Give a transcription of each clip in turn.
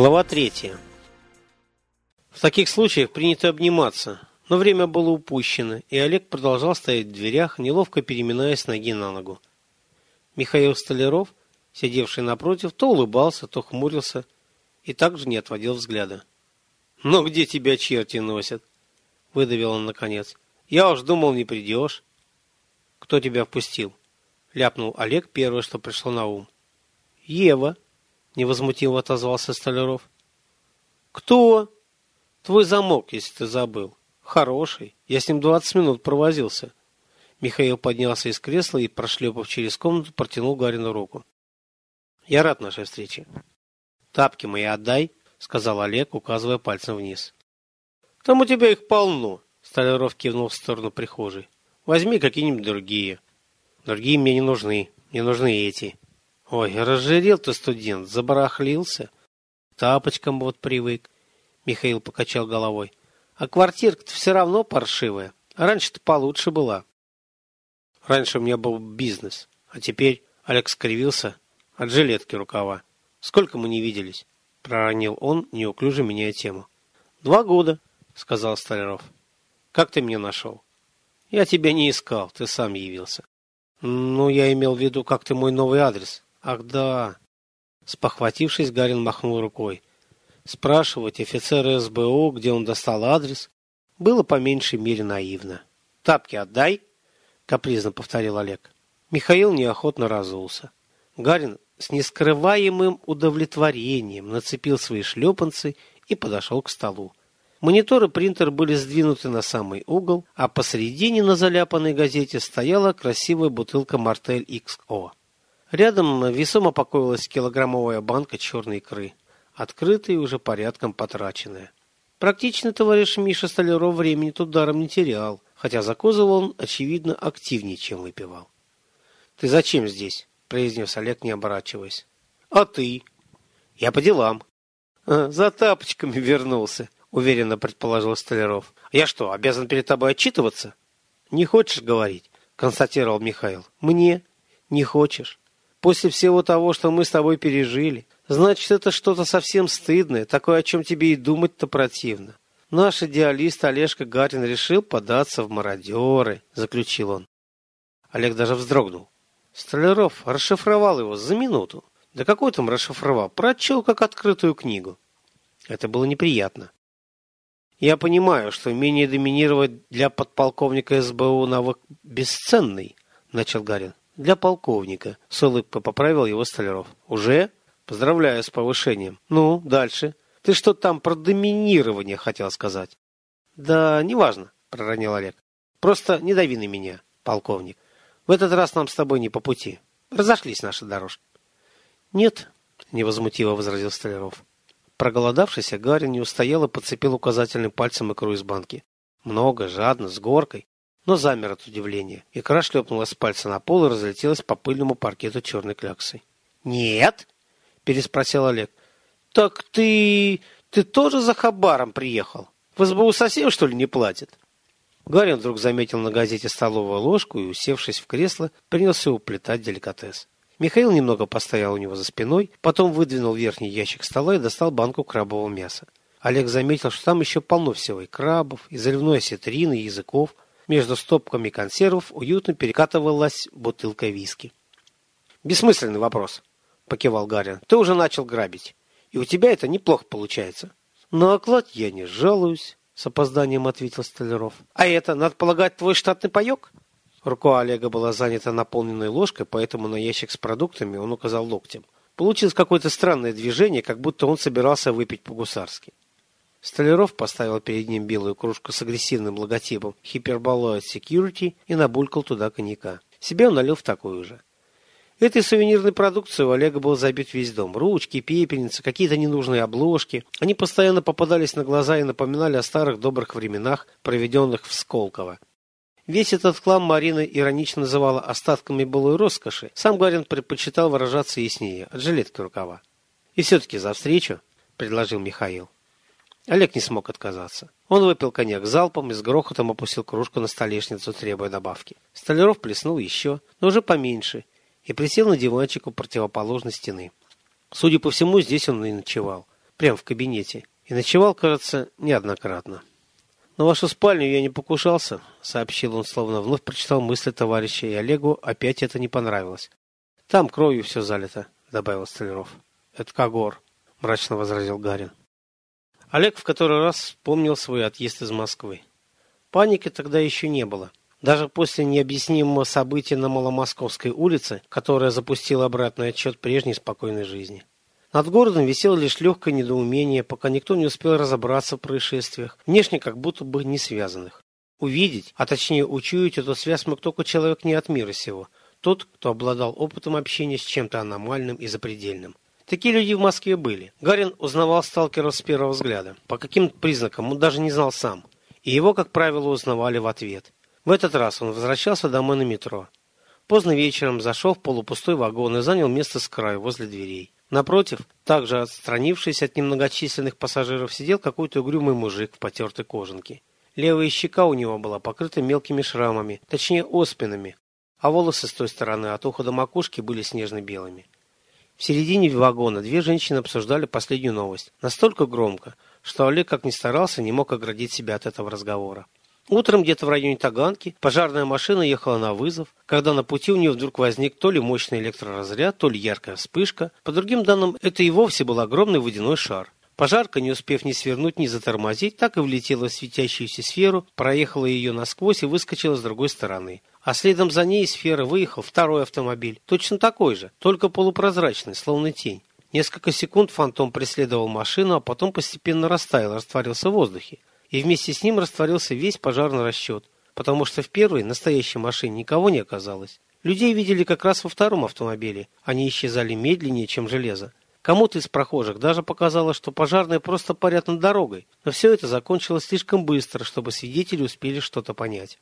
Глава третья. В таких случаях принято обниматься, но время было упущено, и Олег продолжал стоять в дверях, неловко переминаясь ноги на ногу. Михаил Столяров, сидевший напротив, то улыбался, то хмурился и также не отводил взгляда. «Но где тебя черти носят?» — выдавил он наконец. «Я уж думал, не придешь». «Кто тебя впустил?» — ляпнул Олег первое, что пришло на ум. «Ева», — невозмутимо отозвался Столяров. «Кто?» «Твой замок, если ты забыл. Хороший. Я с ним двадцать минут провозился». Михаил поднялся из кресла и, прошлепав через комнату, протянул Гарину руку. «Я рад нашей встрече». «Тапки мои отдай», — сказал Олег, указывая пальцем вниз. «Там у тебя их полно», — Столяров кивнул в сторону прихожей. «Возьми какие-нибудь другие». «Другие мне не нужны. Мне нужны эти». Ой, разжирел ты, студент, забарахлился. Тапочкам вот привык. Михаил покачал головой. А квартирка-то все равно паршивая. Раньше-то получше была. Раньше у меня был бизнес. А теперь Олег скривился от жилетки рукава. Сколько мы не виделись? Проронил он, неуклюже меняя тему. Два года, сказал Столяров. Как ты меня нашел? Я тебя не искал, ты сам явился. Ну, я имел в виду, как ты мой новый адрес. Ах да. Спохватившись, Гарин махнул рукой. Спрашивать офицера СБУ, где он достал адрес, было по меньшей мере наивно. «Тапки отдай!» — капризно повторил Олег. Михаил неохотно разулся. Гарин с нескрываемым удовлетворением нацепил свои шлепанцы и подошел к столу. Мониторы принтер были сдвинуты на самый угол, а посередине на заляпанной газете стояла красивая бутылка «Мартель XO». Рядом весомо покоилась килограммовая банка черной икры, открытая и уже порядком потраченная. Практичный товарищ Миша Столяров времени тут даром не терял, хотя закозывал он, очевидно, активнее, чем выпивал. «Ты зачем здесь?» – произнес Олег, не оборачиваясь. «А ты?» «Я по делам». А, «За тапочками вернулся», – уверенно предположил Столяров. «Я что, обязан перед тобой отчитываться?» «Не хочешь говорить?» – констатировал Михаил. «Мне? Не хочешь?» После всего того, что мы с тобой пережили. Значит, это что-то совсем стыдное, такое, о чем тебе и думать-то противно. Наш идеалист Олежка Гарин решил податься в мародеры, заключил он. Олег даже вздрогнул. Столяров расшифровал его за минуту. Да какой там расшифровал? Прочел как открытую книгу. Это было неприятно. Я понимаю, что умение доминировать для подполковника СБУ навык бесценный, начал Гарин для полковника. С улыбкой поправил его Столяров. Уже? Поздравляю с повышением. Ну, дальше. Ты что там про доминирование хотел сказать? Да, неважно, проронил Олег. Просто не дави на меня, полковник. В этот раз нам с тобой не по пути. Разошлись наши дорожки. Нет, невозмутиво возразил Столяров. Проголодавшийся Гарин не устоял и подцепил указательным пальцем икру из банки. Много, жадно, с горкой но замер от удивления. Икра шлепнула с пальца на пол и разлетелась по пыльному паркету черной кляксой. «Нет?» – переспросил Олег. «Так ты... ты тоже за хабаром приехал? В СБУ совсем, что ли, не платят?» Гарин вдруг заметил на газете столовую ложку и, усевшись в кресло, принялся уплетать деликатес. Михаил немного постоял у него за спиной, потом выдвинул верхний ящик стола и достал банку крабового мяса. Олег заметил, что там еще полно всего и крабов, и заливной осетрины, и языков – между стопками консервов уютно перекатывалась бутылка виски. «Бессмысленный вопрос», — покивал Гарин. «Ты уже начал грабить, и у тебя это неплохо получается». «На оклад я не жалуюсь», — с опозданием ответил Столяров. «А это, надо полагать, твой штатный паек?» Рука Олега была занята наполненной ложкой, поэтому на ящик с продуктами он указал локтем. Получилось какое-то странное движение, как будто он собирался выпить по-гусарски. Столяров поставил перед ним белую кружку с агрессивным логотипом Hyperboloid Security и набулькал туда коньяка. Себе он налил в такую же. Этой сувенирной продукцией у Олега был забит весь дом. Ручки, пепельницы, какие-то ненужные обложки. Они постоянно попадались на глаза и напоминали о старых добрых временах, проведенных в Сколково. Весь этот хлам Марина иронично называла остатками былой роскоши. Сам Гарин предпочитал выражаться яснее, от жилетки рукава. «И все-таки за встречу», — предложил Михаил. Олег не смог отказаться. Он выпил коньяк залпом и с грохотом опустил кружку на столешницу, требуя добавки. Столяров плеснул еще, но уже поменьше, и присел на диванчик у противоположной стены. Судя по всему, здесь он и ночевал. прямо в кабинете. И ночевал, кажется, неоднократно. «На вашу спальню я не покушался», — сообщил он, словно вновь прочитал мысли товарища, и Олегу опять это не понравилось. «Там кровью все залито», — добавил Столяров. «Это Кагор», — мрачно возразил Гарин. Олег в который раз вспомнил свой отъезд из Москвы. Паники тогда еще не было. Даже после необъяснимого события на Маломосковской улице, которое запустило обратный отчет прежней спокойной жизни. Над городом висело лишь легкое недоумение, пока никто не успел разобраться в происшествиях, внешне как будто бы не связанных. Увидеть, а точнее учуять эту связь мог только человек не от мира сего, тот, кто обладал опытом общения с чем-то аномальным и запредельным. Такие люди в Москве были. Гарин узнавал сталкеров с первого взгляда. По каким признакам он даже не знал сам. И его, как правило, узнавали в ответ. В этот раз он возвращался домой на метро. Поздно вечером зашел в полупустой вагон и занял место с краю возле дверей. Напротив, также отстранившись от немногочисленных пассажиров, сидел какой-то угрюмый мужик в потертой кожанке. Левая щека у него была покрыта мелкими шрамами, точнее оспинами, а волосы с той стороны от уха до макушки были снежно-белыми. В середине вагона две женщины обсуждали последнюю новость, настолько громко, что Олег, как ни старался, не мог оградить себя от этого разговора. Утром где-то в районе Таганки пожарная машина ехала на вызов, когда на пути у нее вдруг возник то ли мощный электроразряд, то ли яркая вспышка. По другим данным, это и вовсе был огромный водяной шар. Пожарка, не успев ни свернуть, ни затормозить, так и влетела в светящуюся сферу, проехала ее насквозь и выскочила с другой стороны. А следом за ней из сферы выехал второй автомобиль, точно такой же, только полупрозрачный, словно тень. Несколько секунд фантом преследовал машину, а потом постепенно растаял, растворился в воздухе и вместе с ним растворился весь пожарный расчет, потому что в первой, настоящей машине, никого не оказалось. Людей видели как раз во втором автомобиле, они исчезали медленнее, чем железо. Кому-то из прохожих даже показалось, что пожарные просто парят над дорогой, но все это закончилось слишком быстро, чтобы свидетели успели что-то понять.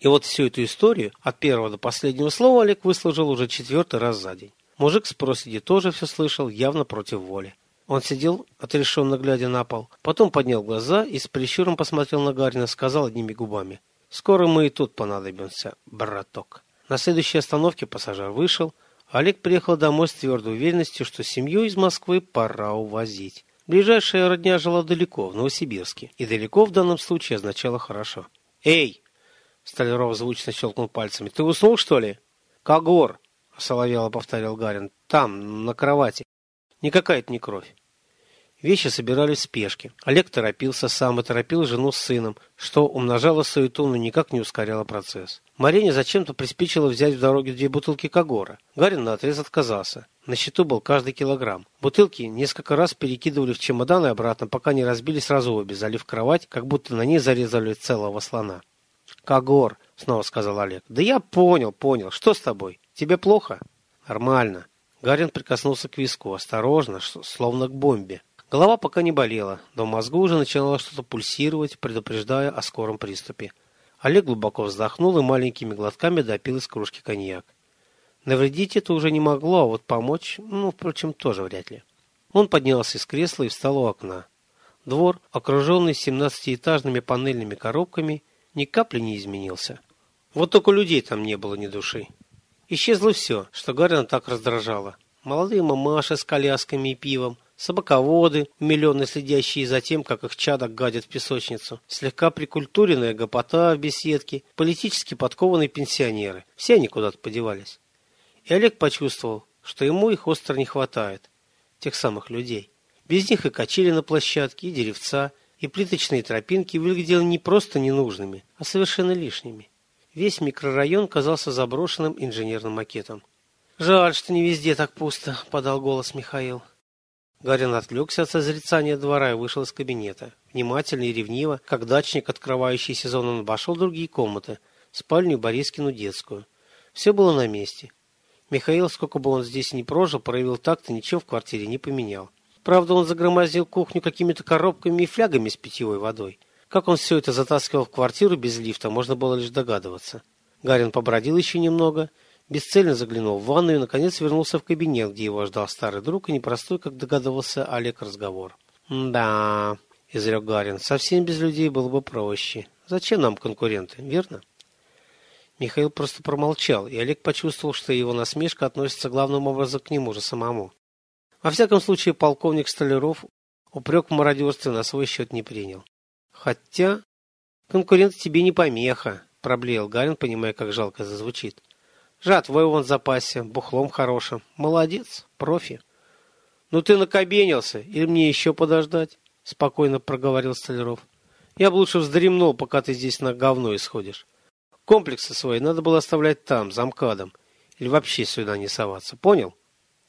И вот всю эту историю от первого до последнего слова Олег выслужил уже четвертый раз за день. Мужик с проседи тоже все слышал, явно против воли. Он сидел, отрешенно глядя на пол, потом поднял глаза и с прищуром посмотрел на Гарина, сказал одними губами. «Скоро мы и тут понадобимся, браток». На следующей остановке пассажир вышел, Олег приехал домой с твердой уверенностью, что семью из Москвы пора увозить. Ближайшая родня жила далеко, в Новосибирске, и далеко в данном случае означало хорошо. «Эй!» — Столяров звучно щелкнул пальцами. «Ты уснул, что ли?» «Когор!» — соловело повторил Гарин. «Там, на кровати. Никакая это не кровь. Вещи собирались в спешке. Олег торопился сам и торопил жену с сыном, что умножало суету, но никак не ускоряло процесс. Марине зачем-то приспичило взять в дороге две бутылки Кагора. Гарин наотрез отказался. На счету был каждый килограмм. Бутылки несколько раз перекидывали в чемодан и обратно, пока не разбили сразу обе, залив кровать, как будто на ней зарезали целого слона. «Кагор», — снова сказал Олег. «Да я понял, понял. Что с тобой? Тебе плохо?» «Нормально». Гарин прикоснулся к виску, осторожно, словно к бомбе. Голова пока не болела, но в мозгу уже начинало что-то пульсировать, предупреждая о скором приступе. Олег глубоко вздохнул и маленькими глотками допил из кружки коньяк. Навредить это уже не могло, а вот помочь, ну, впрочем, тоже вряд ли. Он поднялся из кресла и встал у окна. Двор, окруженный семнадцатиэтажными панельными коробками, ни капли не изменился. Вот только людей там не было ни души. Исчезло все, что Гарина так раздражало. Молодые мамаши с колясками и пивом – собаководы, миллионы следящие за тем, как их чадок гадят в песочницу, слегка прикультуренная гопота в беседке, политически подкованные пенсионеры. Все они куда-то подевались. И Олег почувствовал, что ему их остро не хватает, тех самых людей. Без них и качели на площадке, и деревца, и плиточные тропинки выглядели не просто ненужными, а совершенно лишними. Весь микрорайон казался заброшенным инженерным макетом. «Жаль, что не везде так пусто», — подал голос Михаил. Гарин отвлекся от созерцания двора и вышел из кабинета. Внимательно и ревниво, как дачник, открывающий сезон, он обошел другие комнаты, спальню, Борискину, детскую. Все было на месте. Михаил, сколько бы он здесь ни прожил, проявил так-то, ничего в квартире не поменял. Правда, он загромоздил кухню какими-то коробками и флягами с питьевой водой. Как он все это затаскивал в квартиру без лифта, можно было лишь догадываться. Гарин побродил еще немного – Бесцельно заглянул в ванную и, наконец, вернулся в кабинет, где его ждал старый друг и непростой, как догадывался Олег, разговор. «Да», — изрек Гарин, — «совсем без людей было бы проще. Зачем нам конкуренты, верно?» Михаил просто промолчал, и Олег почувствовал, что его насмешка относится главным образом к нему же самому. Во всяком случае, полковник Столяров упрек в мародерстве на свой счет не принял. Хотя конкурент тебе не помеха, проблеял Гарин, понимая, как жалко зазвучит. Жатвой вон в запасе, бухлом хорошим. Молодец, профи. Ну ты накобенился, или мне еще подождать? Спокойно проговорил Столяров. Я бы лучше вздремнул, пока ты здесь на говно исходишь. Комплексы свои надо было оставлять там, за МКАДом. Или вообще сюда не соваться. Понял?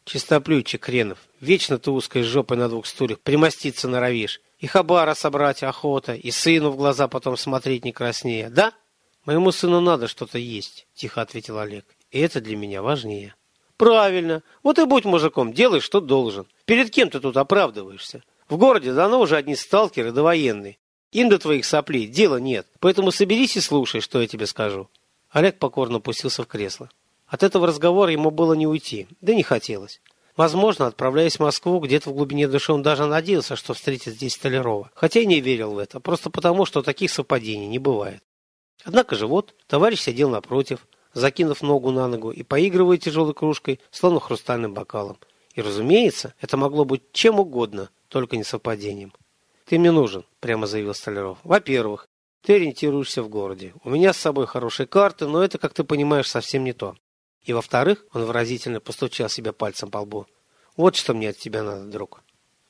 Чистоплюйчик хренов. Вечно ты узкой жопой на двух стульях примоститься норовишь. И хабара собрать охота, и сыну в глаза потом смотреть не краснее. Да? Моему сыну надо что-то есть, тихо ответил Олег. И это для меня важнее. Правильно. Вот и будь мужиком, делай, что должен. Перед кем ты тут оправдываешься? В городе давно уже одни сталкеры да военные. Им до твоих соплей дела нет. Поэтому соберись и слушай, что я тебе скажу. Олег покорно опустился в кресло. От этого разговора ему было не уйти, да не хотелось. Возможно, отправляясь в Москву, где-то в глубине души он даже надеялся, что встретит здесь Столярова. Хотя и не верил в это, просто потому, что таких совпадений не бывает. Однако же вот, товарищ сидел напротив, закинув ногу на ногу и поигрывая тяжелой кружкой, словно хрустальным бокалом. И, разумеется, это могло быть чем угодно, только не совпадением. «Ты мне нужен», — прямо заявил Столяров. «Во-первых, ты ориентируешься в городе. У меня с собой хорошие карты, но это, как ты понимаешь, совсем не то. И во-вторых, он выразительно постучал себя пальцем по лбу. Вот что мне от тебя надо, друг.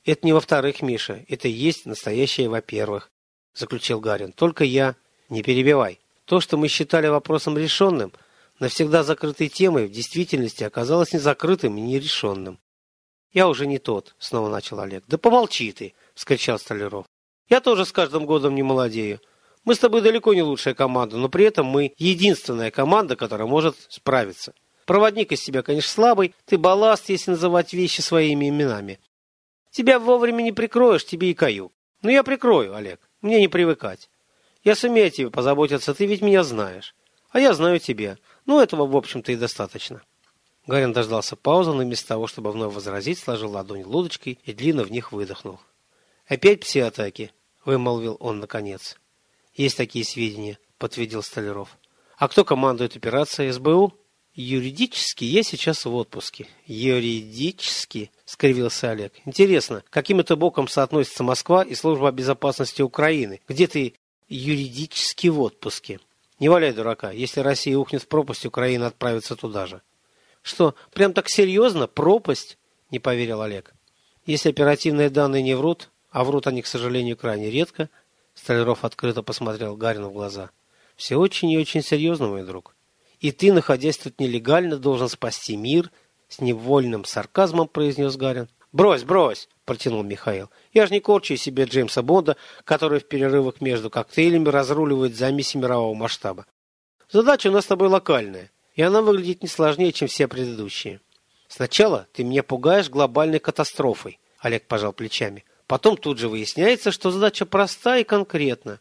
Это не во-вторых, Миша, это и есть настоящее во-первых, заключил Гарин. Только я... Не перебивай. То, что мы считали вопросом решенным, навсегда закрытой темой, в действительности оказалось не закрытым и не решенным. Я уже не тот, снова начал Олег. Да помолчи ты, вскричал Столяров. Я тоже с каждым годом не молодею. Мы с тобой далеко не лучшая команда, но при этом мы единственная команда, которая может справиться. Проводник из тебя, конечно, слабый, ты балласт, если называть вещи своими именами. Тебя вовремя не прикроешь, тебе и каю. Но я прикрою, Олег, мне не привыкать. Я сумею о тебе позаботиться, ты ведь меня знаешь. А я знаю тебя. Ну, этого, в общем-то, и достаточно. Гарин дождался паузы, но вместо того, чтобы вновь возразить, сложил ладонь лодочкой и длинно в них выдохнул. «Опять пси-атаки?» — вымолвил он наконец. Есть такие сведения, подтвердил Столяров. А кто командует операцией СБУ? Юридически я сейчас в отпуске. Юридически, скривился Олег. Интересно, каким это боком соотносится Москва и служба безопасности Украины? Где ты юридически в отпуске? Не валяй дурака. Если Россия ухнет в пропасть, Украина отправится туда же. Что, прям так серьезно? Пропасть? Не поверил Олег. Если оперативные данные не врут, а врут они, к сожалению, крайне редко, Столяров открыто посмотрел Гарину в глаза. «Все очень и очень серьезно, мой друг. И ты, находясь тут нелегально, должен спасти мир», с невольным сарказмом произнес Гарин. «Брось, брось!» – протянул Михаил. «Я же не корчу себе Джеймса Бонда, который в перерывах между коктейлями разруливает замеси мирового масштаба. Задача у нас с тобой локальная, и она выглядит не сложнее, чем все предыдущие. Сначала ты меня пугаешь глобальной катастрофой», – Олег пожал плечами. Потом тут же выясняется, что задача проста и конкретна.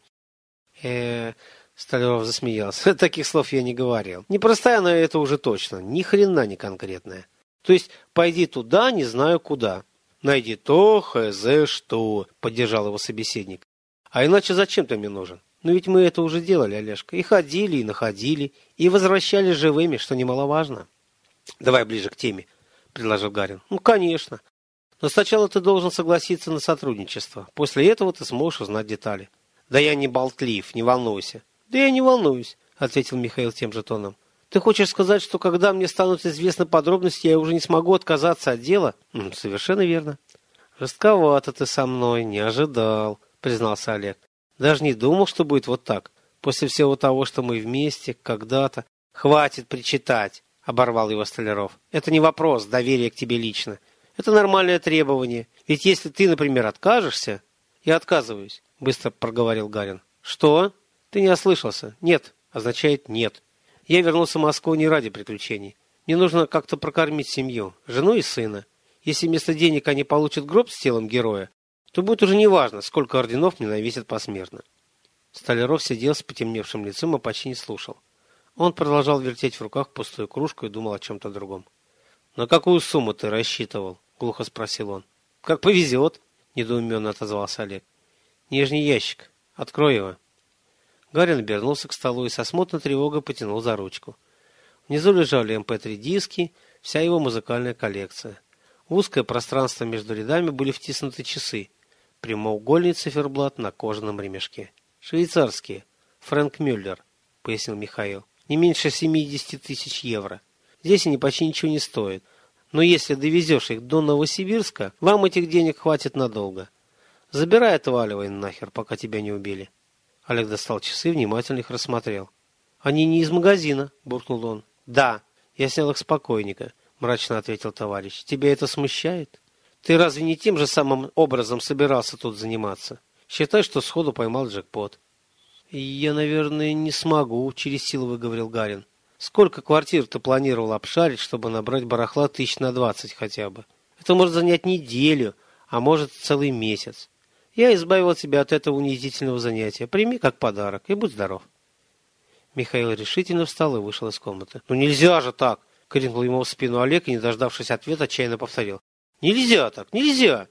Э, Столяров засмеялся. Таких слов я не говорил. Непростая она это уже точно. Ни хрена не конкретная. То есть, пойди туда, не знаю куда. Найди то, хз, что, поддержал его собеседник. А иначе зачем ты мне нужен? Ну ведь мы это уже делали, Олежка. И ходили, и находили, и возвращались живыми, что немаловажно. Давай ближе к теме, предложил Гарин. Ну, конечно. Но сначала ты должен согласиться на сотрудничество. После этого ты сможешь узнать детали. Да я не болтлив, не волнуйся. Да я не волнуюсь, ответил Михаил тем же тоном. Ты хочешь сказать, что когда мне станут известны подробности, я уже не смогу отказаться от дела? Совершенно верно. Жестковато ты со мной, не ожидал, признался Олег. Даже не думал, что будет вот так. После всего того, что мы вместе, когда-то. Хватит причитать, оборвал его Столяров. Это не вопрос доверия к тебе лично. Это нормальное требование. Ведь если ты, например, откажешься... Я отказываюсь, быстро проговорил Гарин. Что? Ты не ослышался. Нет означает нет. Я вернулся в Москву не ради приключений. Мне нужно как-то прокормить семью, жену и сына. Если вместо денег они получат гроб с телом героя, то будет уже неважно, сколько орденов мне навесят посмертно. Столяров сидел с потемневшим лицом и почти не слушал. Он продолжал вертеть в руках пустую кружку и думал о чем-то другом. «На какую сумму ты рассчитывал?» глухо спросил он. Как повезет, недоуменно отозвался Олег. Нижний ящик. Открой его. Гарин обернулся к столу и со смутной тревогой потянул за ручку. Внизу лежали МП-3 эм диски, вся его музыкальная коллекция. В узкое пространство между рядами были втиснуты часы. прямоугольный циферблат на кожаном ремешке. «Швейцарские. Фрэнк Мюллер», — пояснил Михаил. «Не меньше 70 тысяч евро. Здесь они почти ничего не стоят. Но если довезешь их до Новосибирска, вам этих денег хватит надолго. Забирай, отваливай нахер, пока тебя не убили». Олег достал часы, внимательно их рассмотрел. «Они не из магазина», — буркнул он. «Да, я снял их с покойника», — мрачно ответил товарищ. «Тебя это смущает? Ты разве не тем же самым образом собирался тут заниматься? Считай, что сходу поймал джекпот». «Я, наверное, не смогу», — через силу выговорил Гарин. «Сколько квартир ты планировал обшарить, чтобы набрать барахла тысяч на двадцать хотя бы? Это может занять неделю, а может целый месяц. Я избавил тебя от этого унизительного занятия. Прими как подарок и будь здоров». Михаил решительно встал и вышел из комнаты. «Ну нельзя же так!» — крикнул ему в спину Олег и, не дождавшись ответа, отчаянно повторил. «Нельзя так! Нельзя!»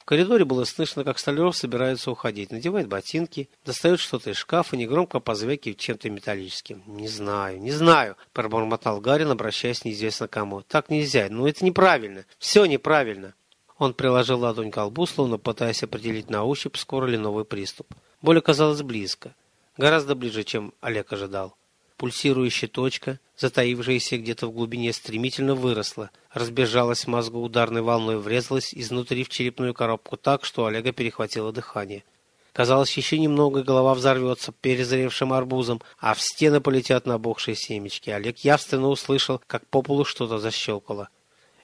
В коридоре было слышно, как Столяров собирается уходить. Надевает ботинки, достает что-то из шкафа, негромко позвякивает чем-то металлическим. «Не знаю, не знаю», — пробормотал Гарин, обращаясь неизвестно кому. «Так нельзя. Ну это неправильно. Все неправильно». Он приложил ладонь к колбу, словно пытаясь определить на ощупь, скоро ли новый приступ. Боль оказалась близко. Гораздо ближе, чем Олег ожидал. Пульсирующая точка, затаившаяся где-то в глубине, стремительно выросла, разбежалась в мозгу ударной волной, врезалась изнутри в черепную коробку так, что Олега перехватило дыхание. Казалось, еще немного, голова взорвется перезревшим арбузом, а в стены полетят набухшие семечки. Олег явственно услышал, как по полу что-то защелкало.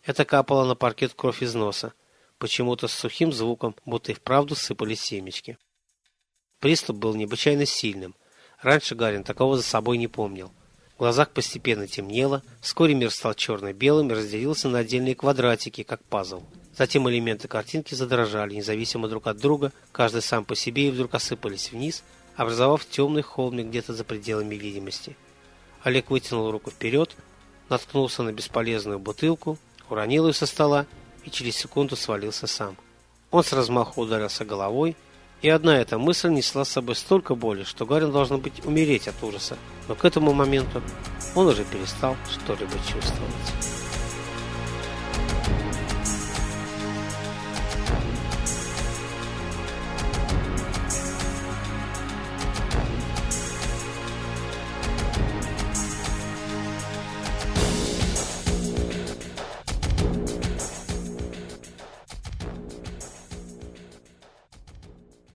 Это капало на паркет кровь из носа, почему-то с сухим звуком, будто и вправду сыпались семечки. Приступ был необычайно сильным. Раньше Гарин такого за собой не помнил. В глазах постепенно темнело, вскоре мир стал черно-белым и разделился на отдельные квадратики, как пазл. Затем элементы картинки задрожали, независимо друг от друга, каждый сам по себе и вдруг осыпались вниз, образовав темный холмик где-то за пределами видимости. Олег вытянул руку вперед, наткнулся на бесполезную бутылку, уронил ее со стола и через секунду свалился сам. Он с размаху ударился головой, и одна эта мысль несла с собой столько боли, что Гарин должен быть умереть от ужаса. Но к этому моменту он уже перестал что-либо чувствовать.